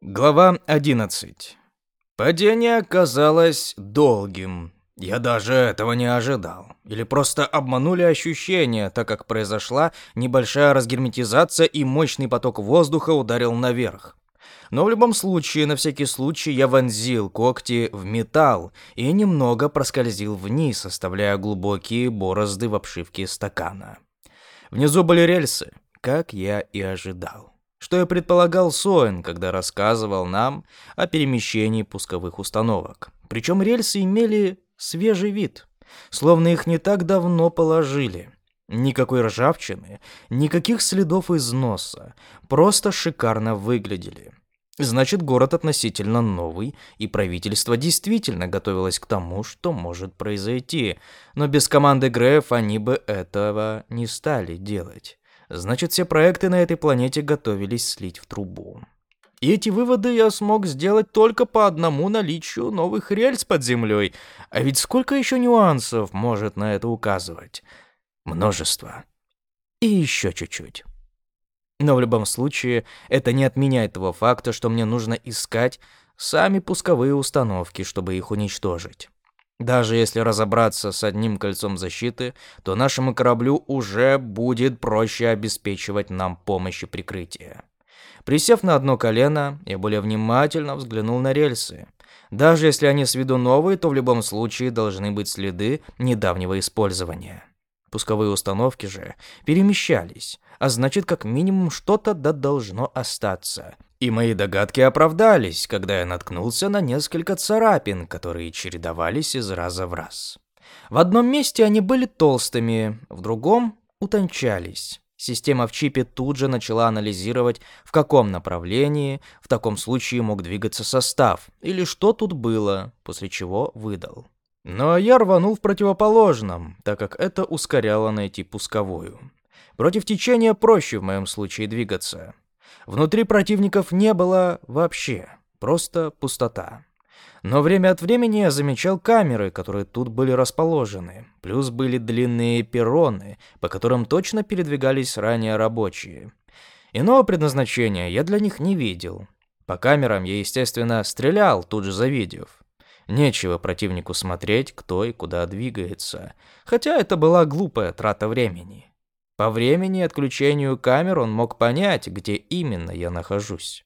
Глава 11. Падение оказалось долгим. Я даже этого не ожидал. Или просто обманули ощущения, так как произошла небольшая разгерметизация и мощный поток воздуха ударил наверх. Но в любом случае, на всякий случай, я вонзил когти в металл и немного проскользил вниз, оставляя глубокие борозды в обшивке стакана. Внизу были рельсы, как я и ожидал что и предполагал Соэн, когда рассказывал нам о перемещении пусковых установок. Причем рельсы имели свежий вид, словно их не так давно положили. Никакой ржавчины, никаких следов износа, просто шикарно выглядели. Значит, город относительно новый, и правительство действительно готовилось к тому, что может произойти. Но без команды Греф они бы этого не стали делать. Значит, все проекты на этой планете готовились слить в трубу. И эти выводы я смог сделать только по одному наличию новых рельс под землей. А ведь сколько еще нюансов может на это указывать? Множество. И еще чуть-чуть. Но в любом случае, это не отменяет того факта, что мне нужно искать сами пусковые установки, чтобы их уничтожить. Даже если разобраться с одним кольцом защиты, то нашему кораблю уже будет проще обеспечивать нам помощь и прикрытие. Присев на одно колено, я более внимательно взглянул на рельсы. Даже если они с виду новые, то в любом случае должны быть следы недавнего использования. Пусковые установки же перемещались, а значит, как минимум что-то да должно остаться – и мои догадки оправдались, когда я наткнулся на несколько царапин, которые чередовались из раза в раз. В одном месте они были толстыми, в другом утончались. Система в чипе тут же начала анализировать, в каком направлении в таком случае мог двигаться состав, или что тут было, после чего выдал. Но я рванул в противоположном, так как это ускоряло найти пусковую. Против течения проще в моем случае двигаться. Внутри противников не было вообще, просто пустота. Но время от времени я замечал камеры, которые тут были расположены. Плюс были длинные перроны, по которым точно передвигались ранее рабочие. Иного предназначения я для них не видел. По камерам я, естественно, стрелял, тут же завидев. Нечего противнику смотреть, кто и куда двигается. Хотя это была глупая трата времени. По времени отключению камер он мог понять, где именно я нахожусь.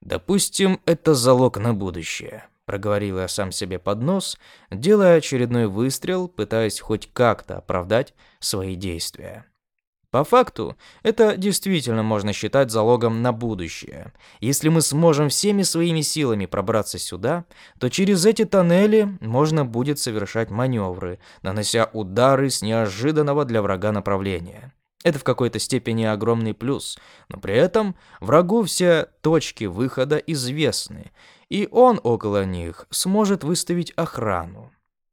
Допустим, это залог на будущее, проговорил я сам себе под нос, делая очередной выстрел, пытаясь хоть как-то оправдать свои действия. По факту, это действительно можно считать залогом на будущее. Если мы сможем всеми своими силами пробраться сюда, то через эти тоннели можно будет совершать маневры, нанося удары с неожиданного для врага направления. Это в какой-то степени огромный плюс, но при этом врагу все точки выхода известны, и он около них сможет выставить охрану.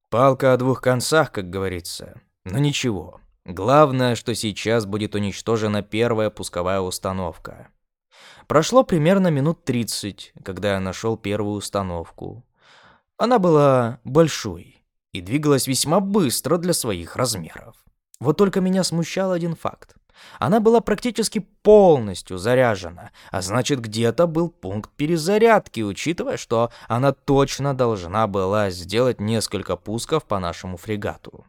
Палка о двух концах, как говорится. Но ничего. Главное, что сейчас будет уничтожена первая пусковая установка. Прошло примерно минут 30, когда я нашел первую установку. Она была большой и двигалась весьма быстро для своих размеров. Вот только меня смущал один факт. Она была практически полностью заряжена, а значит где-то был пункт перезарядки, учитывая, что она точно должна была сделать несколько пусков по нашему фрегату.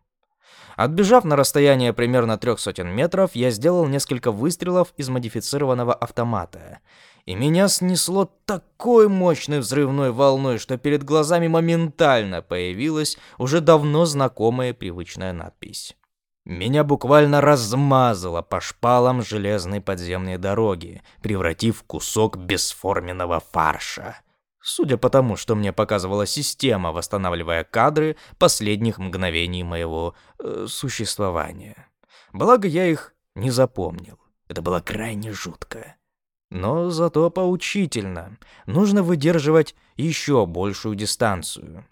Отбежав на расстояние примерно трех сотен метров, я сделал несколько выстрелов из модифицированного автомата. И меня снесло такой мощной взрывной волной, что перед глазами моментально появилась уже давно знакомая привычная надпись. Меня буквально размазало по шпалам железной подземной дороги, превратив в кусок бесформенного фарша. Судя по тому, что мне показывала система, восстанавливая кадры последних мгновений моего э, существования. Благо я их не запомнил. Это было крайне жутко. Но зато поучительно. Нужно выдерживать еще большую дистанцию.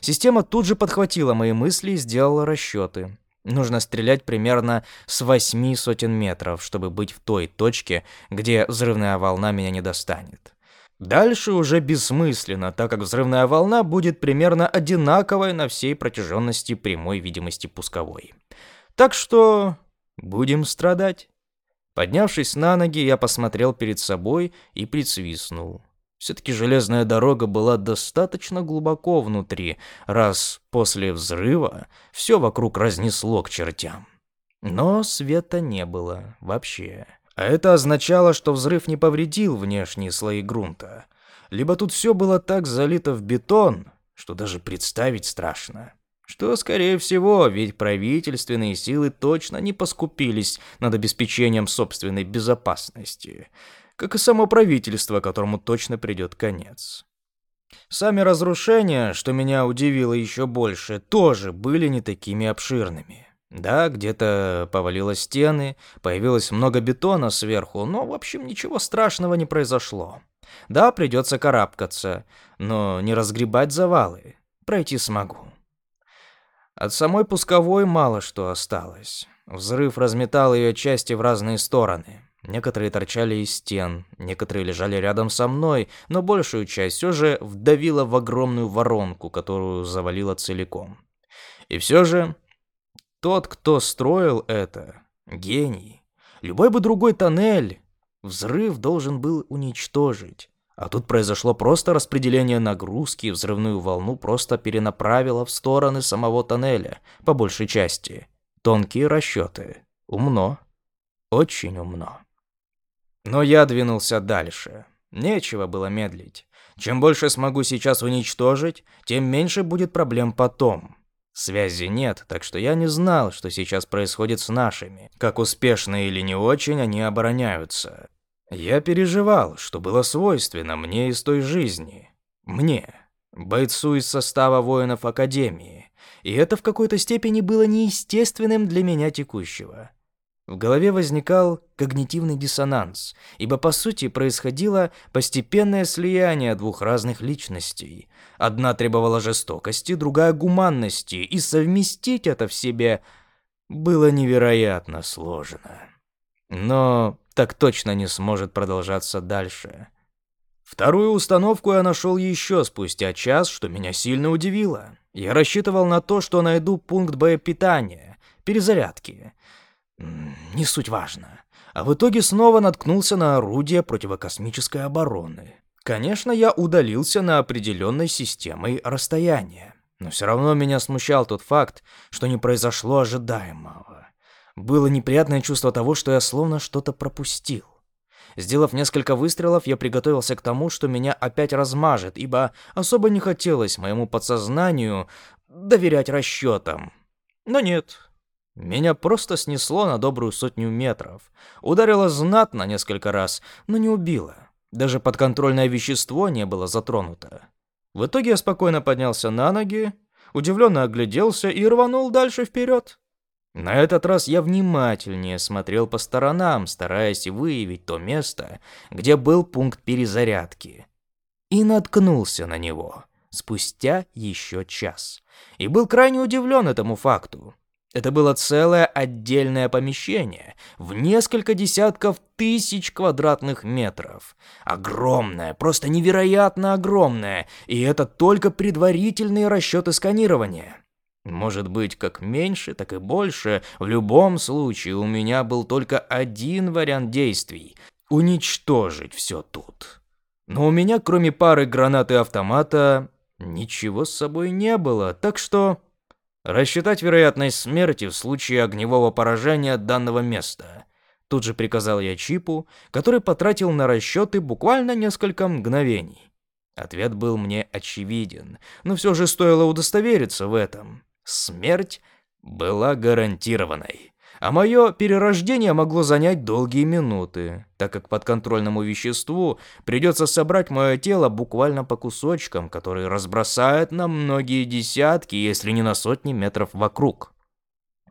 Система тут же подхватила мои мысли и сделала расчеты. Нужно стрелять примерно с восьми сотен метров, чтобы быть в той точке, где взрывная волна меня не достанет. Дальше уже бессмысленно, так как взрывная волна будет примерно одинаковой на всей протяженности прямой видимости пусковой. Так что будем страдать. Поднявшись на ноги, я посмотрел перед собой и присвистнул. Все-таки железная дорога была достаточно глубоко внутри, раз после взрыва все вокруг разнесло к чертям. Но света не было вообще. А это означало, что взрыв не повредил внешние слои грунта. Либо тут все было так залито в бетон, что даже представить страшно. Что, скорее всего, ведь правительственные силы точно не поскупились над обеспечением собственной безопасности, как и само правительство, которому точно придет конец. Сами разрушения, что меня удивило еще больше, тоже были не такими обширными. Да, где-то повалило стены, появилось много бетона сверху, но, в общем, ничего страшного не произошло. Да, придется карабкаться, но не разгребать завалы. Пройти смогу. От самой пусковой мало что осталось. Взрыв разметал ее части в разные стороны. Некоторые торчали из стен, некоторые лежали рядом со мной, но большую часть все же вдавило в огромную воронку, которую завалило целиком. И все же, тот, кто строил это, гений. Любой бы другой тоннель взрыв должен был уничтожить. А тут произошло просто распределение нагрузки, и взрывную волну просто перенаправило в стороны самого тоннеля, по большей части. Тонкие расчеты. Умно. Очень умно. Но я двинулся дальше. Нечего было медлить. Чем больше смогу сейчас уничтожить, тем меньше будет проблем потом. Связи нет, так что я не знал, что сейчас происходит с нашими. Как успешно или не очень они обороняются. Я переживал, что было свойственно мне из той жизни. Мне, бойцу из состава воинов Академии. И это в какой-то степени было неестественным для меня текущего. В голове возникал когнитивный диссонанс, ибо по сути происходило постепенное слияние двух разных личностей. Одна требовала жестокости, другая гуманности, и совместить это в себе было невероятно сложно. Но так точно не сможет продолжаться дальше. Вторую установку я нашел еще спустя час, что меня сильно удивило. Я рассчитывал на то, что найду пункт боепитания, перезарядки, не суть важно. А в итоге снова наткнулся на орудие противокосмической обороны. Конечно, я удалился на определенной системой расстояния. Но все равно меня смущал тот факт, что не произошло ожидаемого. Было неприятное чувство того, что я словно что-то пропустил. Сделав несколько выстрелов, я приготовился к тому, что меня опять размажет, ибо особо не хотелось моему подсознанию доверять расчетам. Но нет, меня просто снесло на добрую сотню метров. Ударило знатно несколько раз, но не убило. Даже подконтрольное вещество не было затронуто. В итоге я спокойно поднялся на ноги, удивленно огляделся и рванул дальше вперед. На этот раз я внимательнее смотрел по сторонам, стараясь выявить то место, где был пункт перезарядки. И наткнулся на него спустя еще час. И был крайне удивлен этому факту. Это было целое отдельное помещение в несколько десятков тысяч квадратных метров. Огромное, просто невероятно огромное, и это только предварительные расчеты сканирования. Может быть, как меньше, так и больше. В любом случае, у меня был только один вариант действий – уничтожить все тут. Но у меня, кроме пары гранат и автомата, ничего с собой не было, так что Рассчитать вероятность смерти в случае огневого поражения данного места. Тут же приказал я Чипу, который потратил на расчеты буквально несколько мгновений. Ответ был мне очевиден, но все же стоило удостовериться в этом. Смерть была гарантированной а мое перерождение могло занять долгие минуты, так как подконтрольному веществу придется собрать мое тело буквально по кусочкам, которые разбросают на многие десятки, если не на сотни метров вокруг.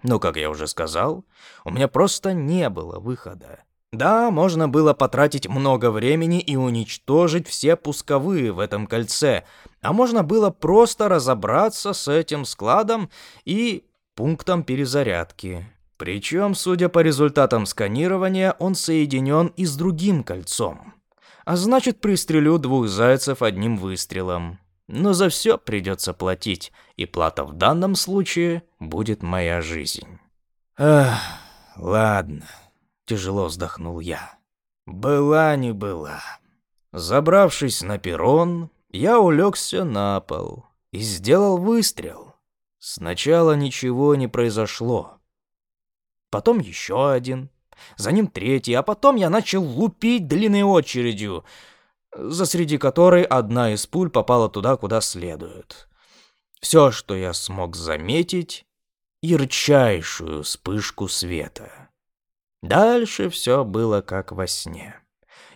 Но, как я уже сказал, у меня просто не было выхода. Да, можно было потратить много времени и уничтожить все пусковые в этом кольце, а можно было просто разобраться с этим складом и пунктом перезарядки. Причем, судя по результатам сканирования, он соединен и с другим кольцом. А значит, пристрелю двух зайцев одним выстрелом. Но за все придется платить, и плата в данном случае будет моя жизнь. Ах, ладно, тяжело вздохнул я. Была не была. Забравшись на перрон, я улегся на пол и сделал выстрел. Сначала ничего не произошло. Потом еще один, за ним третий, а потом я начал лупить длинной очередью, за среди которой одна из пуль попала туда, куда следует. Все, что я смог заметить, ярчайшую вспышку света. Дальше все было как во сне.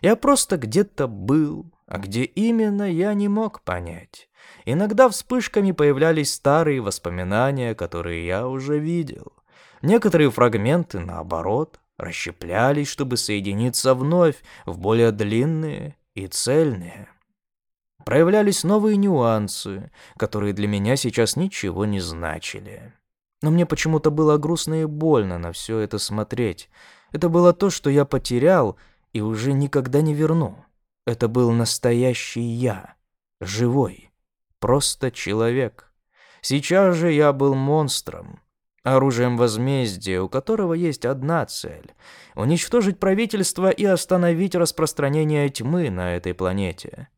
Я просто где-то был, а где именно, я не мог понять. Иногда вспышками появлялись старые воспоминания, которые я уже видел. Некоторые фрагменты, наоборот, расщеплялись, чтобы соединиться вновь в более длинные и цельные. Проявлялись новые нюансы, которые для меня сейчас ничего не значили. Но мне почему-то было грустно и больно на все это смотреть. Это было то, что я потерял и уже никогда не верну. Это был настоящий я, живой, просто человек. Сейчас же я был монстром, оружием возмездия, у которого есть одна цель — уничтожить правительство и остановить распространение тьмы на этой планете.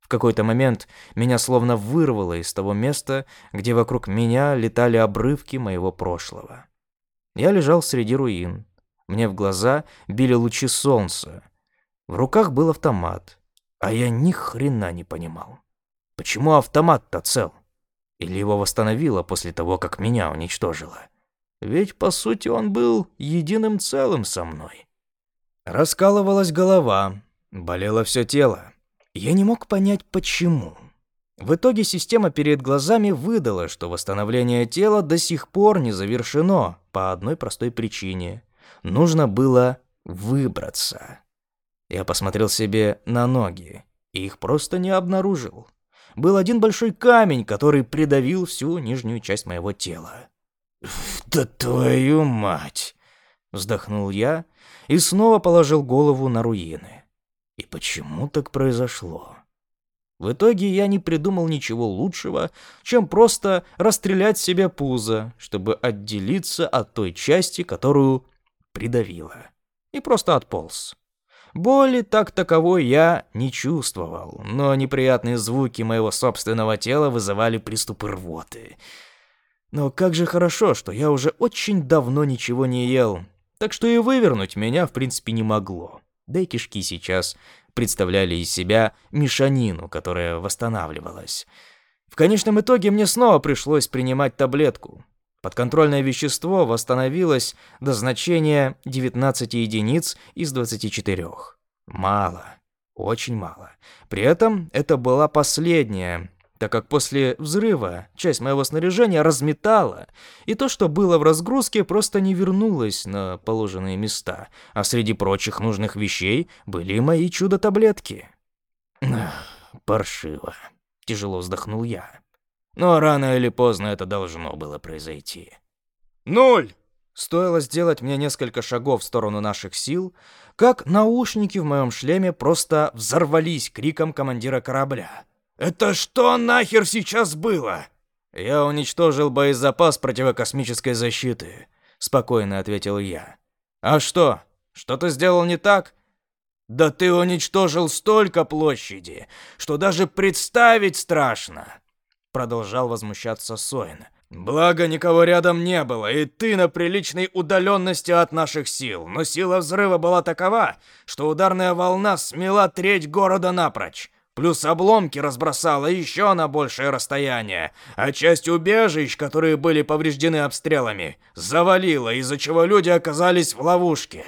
В какой-то момент меня словно вырвало из того места, где вокруг меня летали обрывки моего прошлого. Я лежал среди руин. Мне в глаза били лучи солнца. В руках был автомат, а я ни хрена не понимал. Почему автомат-то цел? Или его восстановило после того, как меня уничтожило? Ведь, по сути, он был единым целым со мной. Раскалывалась голова, болело все тело. Я не мог понять, почему. В итоге система перед глазами выдала, что восстановление тела до сих пор не завершено по одной простой причине. Нужно было выбраться. Я посмотрел себе на ноги и их просто не обнаружил. Был один большой камень, который придавил всю нижнюю часть моего тела. «Да твою мать!» — вздохнул я и снова положил голову на руины. И почему так произошло? В итоге я не придумал ничего лучшего, чем просто расстрелять себе пузо, чтобы отделиться от той части, которую придавило. И просто отполз. Боли так таковой я не чувствовал, но неприятные звуки моего собственного тела вызывали приступы рвоты. Но как же хорошо, что я уже очень давно ничего не ел, так что и вывернуть меня в принципе не могло. Да и кишки сейчас представляли из себя мешанину, которая восстанавливалась. В конечном итоге мне снова пришлось принимать таблетку. Подконтрольное вещество восстановилось до значения 19 единиц из 24. Мало. Очень мало. При этом это была последняя, так как после взрыва часть моего снаряжения разметала, и то, что было в разгрузке, просто не вернулось на положенные места, а среди прочих нужных вещей были мои чудо-таблетки. «Паршиво», — тяжело вздохнул я. «Но рано или поздно это должно было произойти». «Ноль!» Стоило сделать мне несколько шагов в сторону наших сил, как наушники в моем шлеме просто взорвались криком командира корабля. «Это что нахер сейчас было?» «Я уничтожил боезапас противокосмической защиты», — спокойно ответил я. «А что? Что-то сделал не так?» «Да ты уничтожил столько площади, что даже представить страшно!» Продолжал возмущаться Сойн. «Благо, никого рядом не было, и ты на приличной удаленности от наших сил, но сила взрыва была такова, что ударная волна смела треть города напрочь. Плюс обломки разбросало еще на большее расстояние, а часть убежищ, которые были повреждены обстрелами, завалило, из-за чего люди оказались в ловушке.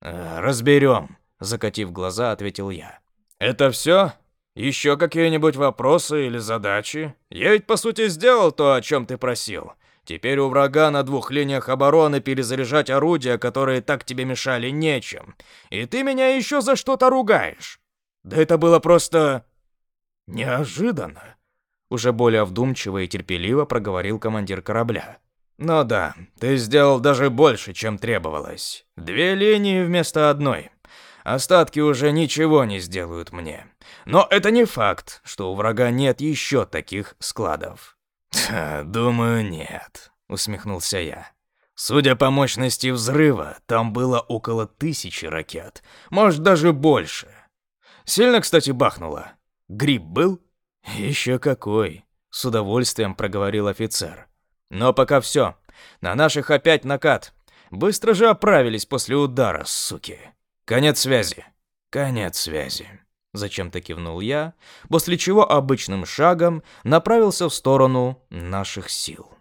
«Э, «Разберем», — закатив глаза, ответил я. «Это все? Еще какие-нибудь вопросы или задачи? Я ведь, по сути, сделал то, о чем ты просил. Теперь у врага на двух линиях обороны перезаряжать орудия, которые так тебе мешали, нечем. И ты меня еще за что-то ругаешь». Да это было просто... неожиданно. Уже более вдумчиво и терпеливо проговорил командир корабля. «Ну да, ты сделал даже больше, чем требовалось. Две линии вместо одной. Остатки уже ничего не сделают мне. Но это не факт, что у врага нет еще таких складов». «Думаю, нет», — усмехнулся я. «Судя по мощности взрыва, там было около тысячи ракет, может даже больше. Сильно, кстати, бахнуло. Гриб был? Еще какой. С удовольствием проговорил офицер. Но пока все. На наших опять накат. Быстро же оправились после удара, суки. Конец связи. Конец связи. Зачем-то кивнул я, после чего обычным шагом направился в сторону наших сил.